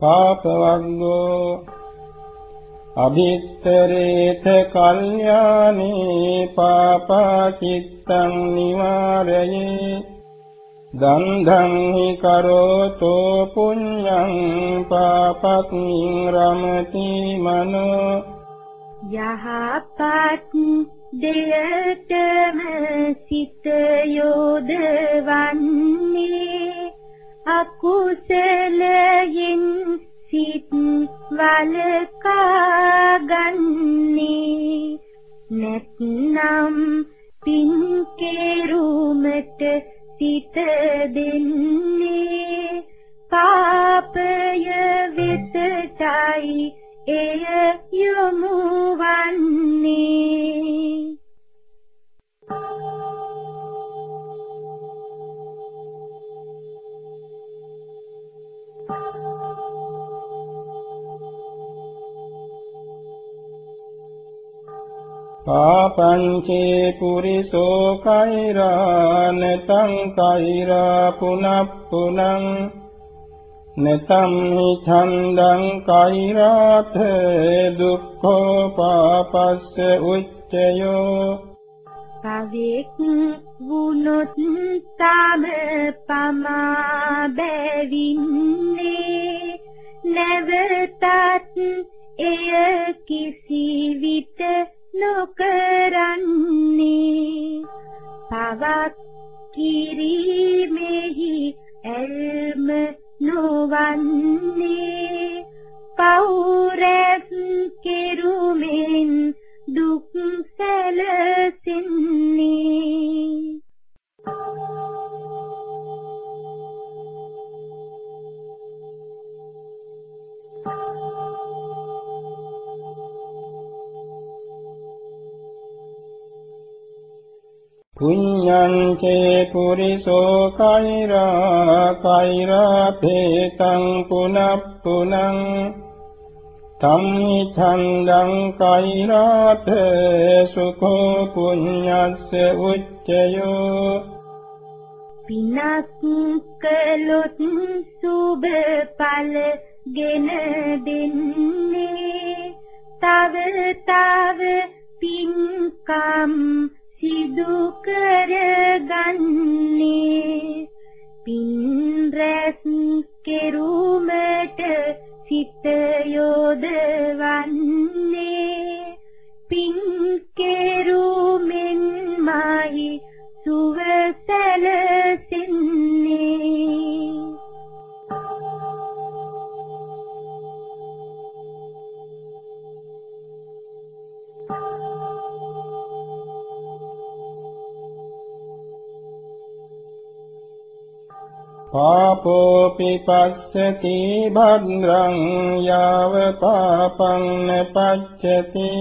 පාපවංගෝ අභිත්තරේත කල්යානේ පාපාචිත්තං නිවාරයේ දන්ධං හි කරෝතෝ පුඤ්ඤං පාපක්ඛින් රමති මනෝ යහපත් දෙයටම සිත යොදවන්නේ අකුසලයෙන් සිත් වලකා ගන්නේ නැත්නම් පින් කෙරුමට සිත දෙන්නේ. පාපය වෙතයි එය යොමු වන්නේ. පාපංචේ පුරිසෝ කෛරානතං කෛරා පුනප්පුනං නතම් හි ඡන්දං කෛරාත දුක්ඛෝ පාපස්ස උච්චයෝ පවෙක් වුනොත් තම පමා බැවින්නේ නැවතත් එය කිසි විට නොකරන්නේ. පවක් කිරීමෙහි ඇල්ම නොවන්නේ. පෞරත් කෙරුමෙන් දුක් සැලසෙන්නේ. පුඤ්ඤං චේ පුරිසෝ කෛරා කෛරා පේතං පුනප්පුනං තම්හි ඡන්දං කෛරාත සුඛෝ පුඤ්ඤස්ස උච්චයෝ පිනක් කළොත් සුබ ඵල ගෙන දෙන්නේ. තව තව පින්කම් සිදු කරගන්නේ පින් රැස් කෙරුමට සිත යොදවන්නේ. පින් කෙරුමෙන් පාපෝපි පස්සති භද්රං යාව පාපං පච්චති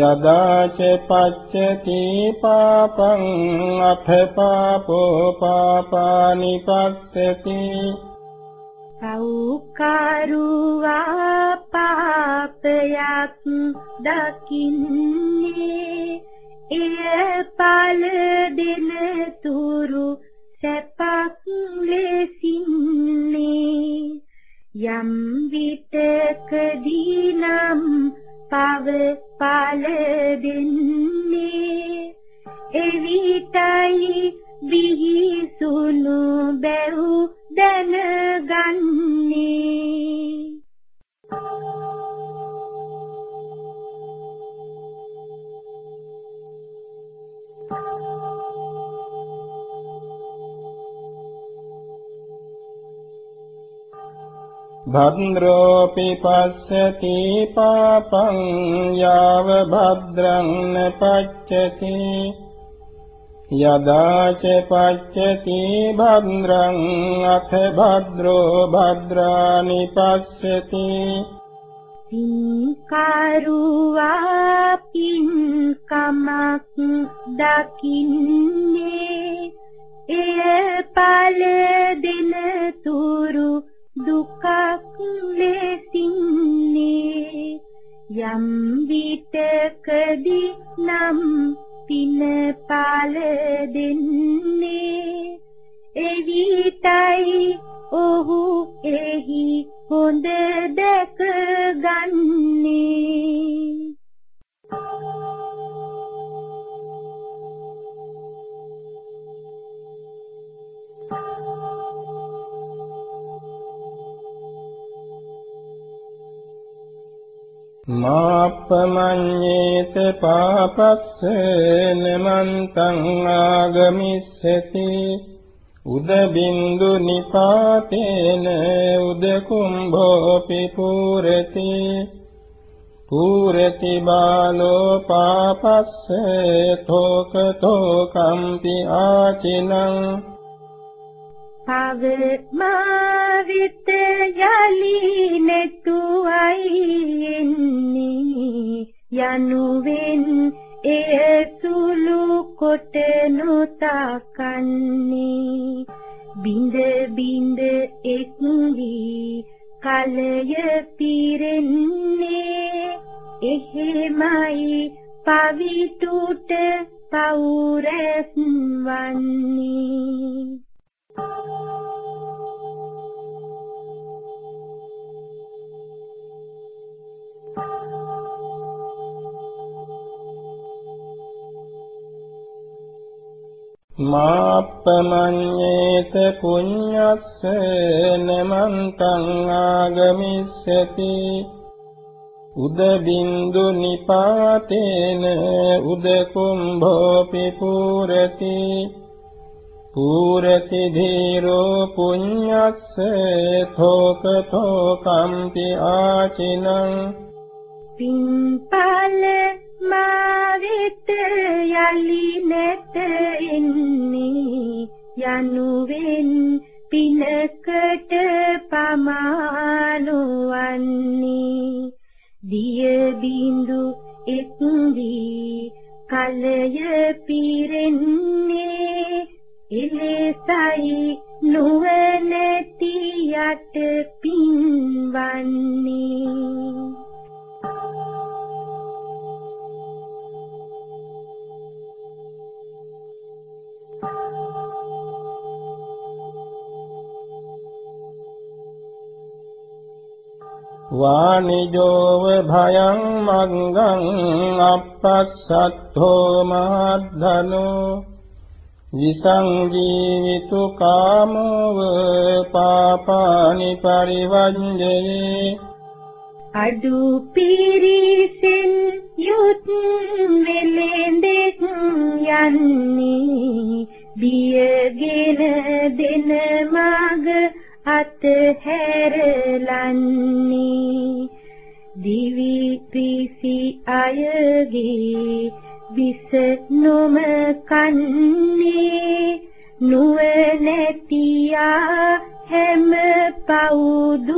යදා ච පච්චති පාපං අත පාපෝ පාපානි පස්සති සෞකාරුවා පාපයක් දකින්නේ. එය පල දෙන තුරු සැපක් යම් විටකදී නම් පව පල දෙන්නේ. එවිටයි විහිසුණු භද්‍රෝපි පස්සති පාපං යාව භද්‍රං පච්චති යදා ච පච්චති භද්‍රං අත භද්‍රෝ භද්‍රානි පස්සති. පින්කරුවා පින්කමක් දකින්නේ. එය පල දෙන තුරු දුකක් ලෙසින්නේ යම් විටකදී නම් පින පල දෙන්නේ. එවිටයි ඔහු එහි හොඳ මාප්පමඤ්ඤේත පාපස්ස නමන්තං ආගමිස්සති. උද බින්දු නිපාතේන උද කුම්භෝපි පූරති පූරති බාලෝ පාපස්ස තෝක තෝකම්පි ආචිනං පව මාවිත යලි නැතුවයි එන්නේ. යනුවෙන් එය සුළු කොට නොතකන්නේ. බින්ද බින්ද එක්වි කලය පිරෙන්නේ. එහෙමයි පවිතුට පවුරස් වන්නේ. මාප්පමඤ්ඤේත පුඤ්ඤස්ස නමන්තං ආගමිස්සති. උද බින්දු නිපාතේන උද කුම්භෝපි පූරති. පූරති ධීරෝ පුඤ්ඤස්ස thෝක thෝකම්පි ආචිනං. පින්පල මාවිත යලි නැත එන්නේ. යනුවෙන් පිනකට පමානුවන්නේ. දිය බින්දු එක්දී කලය පිරෙන්නේ. එලෙසයි නුවණැති යට පින්වන්නේ. වානිජෝව භයං මග්ගං අපස්සත්තෝ මහද්ධනෝ විසංජීවිතු කාමව පාපානි පරිවංජේ අඩු පිරිසෙන් යුත් වෙලෙන්දෙක් යන්නේ බියගෙන දෙන මග අතහැරලන්නේ දිවි පිසි අයගේ විස නොම කන්නේ. නුවණැතියා හැම පවුදුරලන්නේ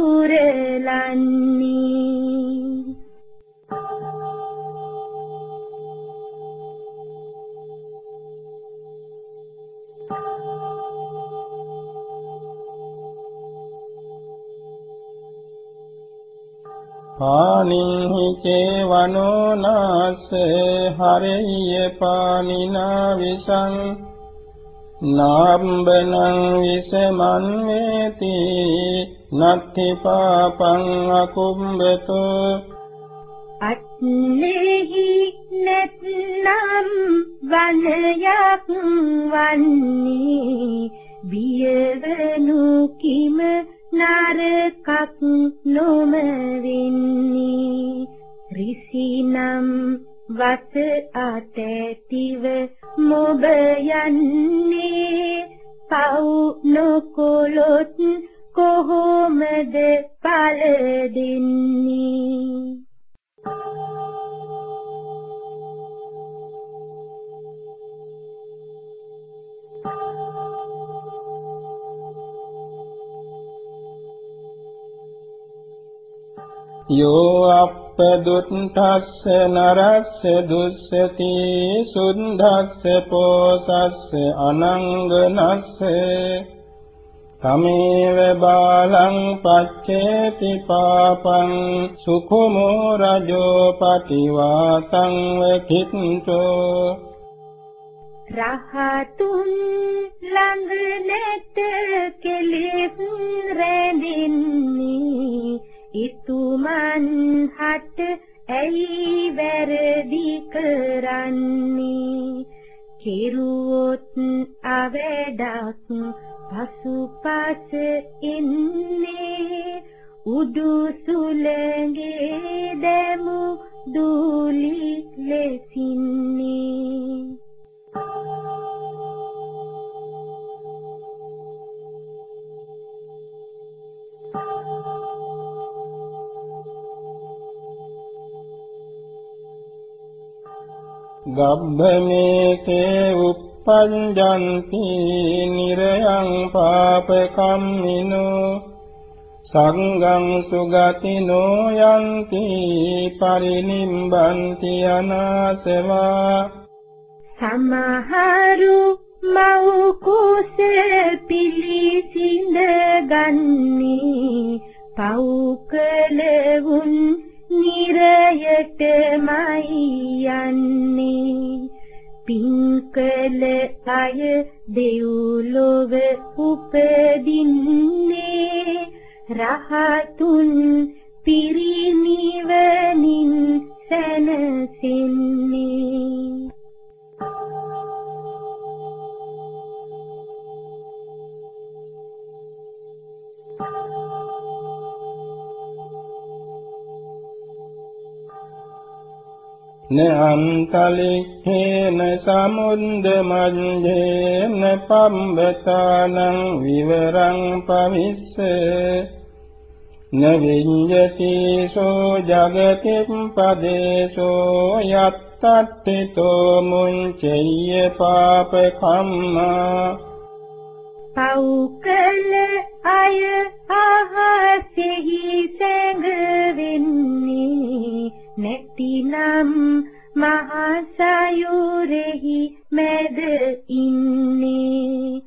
පානිහි චේවනෝ නාස හරෙය්‍ය පානිනා විසං නාම්බනං විසමන් වේති නත්ති පාපං අකුම්බතෝ අත්නෙහි නැත්නම් වනයක් වන්නේ බියවනු කිම නරකක් නොම වෙන්නේ රිසිනම් වස අතැතිව මොබ යන්නේ? පව් නොකොලොත් කොහොමද පල දෙන්නේ? යෝ අප්පදුත්තස්ස නරස්ස දුස්සති සුද්ධස්ස පෝසස්ස අනංගනස්ස තමේව බාලං පච්චේති පාපං සුඛමෝ රජෝ පටිවාතං වකිත්තෝ රහතුන් ළඟ නැත කෙලෙස් රැඳින්න ඉතුමන් හට ඇයි වැරදි කරන්නේ? කෙරුවොත් අවඩක් පසුපස එන්නේ. උඩු සුළඟේ දැමු දූලි ලෙසින් ගබ්බමේකේ uppajjanti nirayang පාපකම්මිනෝ සංගං සුගතිනෝ යන්ති පරිනිම්බන්ති අනාසවා සමහරු මව් කුස පිලිසිඳ ගන්නේ පව් කළවුන් නිරයටමයි යන්නේ. පින්කල අය දෙව්ලොව උපදින්නේ. රහතුන් පිරිනිවනින් සැනසෙන්නේ. න අන්තලික්ඛේන සමුද්ද මජ්ජේන පම්බතානං විවරං පවිස්ස. න විඤ්ඤති සෝ ජගතිම් පදේසෝ යත්තට්ඨිතෝ මුංචෙය්‍ය පාප කම්මා. පෞකල අය අහසෙහි සැඟවෙන්නේ නැතිනම් මහසයුරෙහි මැද ඉන්නේ.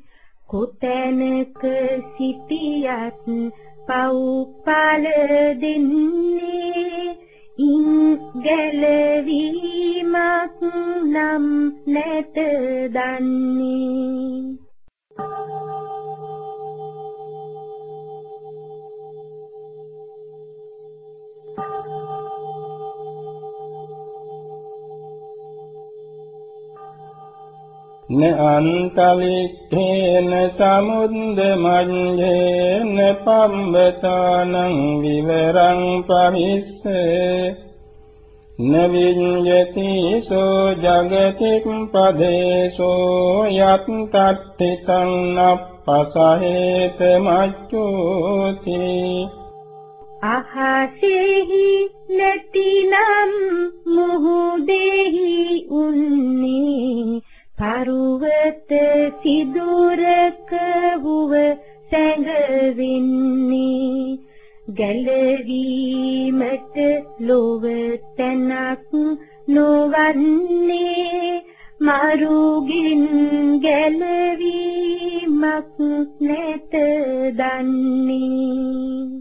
කොතැනක සිටියත් පව්පල දෙන්නේ. ඉන් ගැලවීමක් නම් නැත දන්නේ. න අන්තලික්ඛේන සමුද්ද මඤ්ඤේන පම්බතානං විවරං පරිස්ස න විඤ්ඤති සෝ ජගතික් පදේසෝ යත් තත්තිකං අප්පසහේත මච්චෝති අහසෙහි නැතිනම් මුහුදෙහි උන්නේ පරුවත සිදුරක වුව සැඟවෙන්නේ ගැලවීමට ලොව තැනක් නොවන්නේ මරුගින් ගැලවීමක් නැත දන්නේ.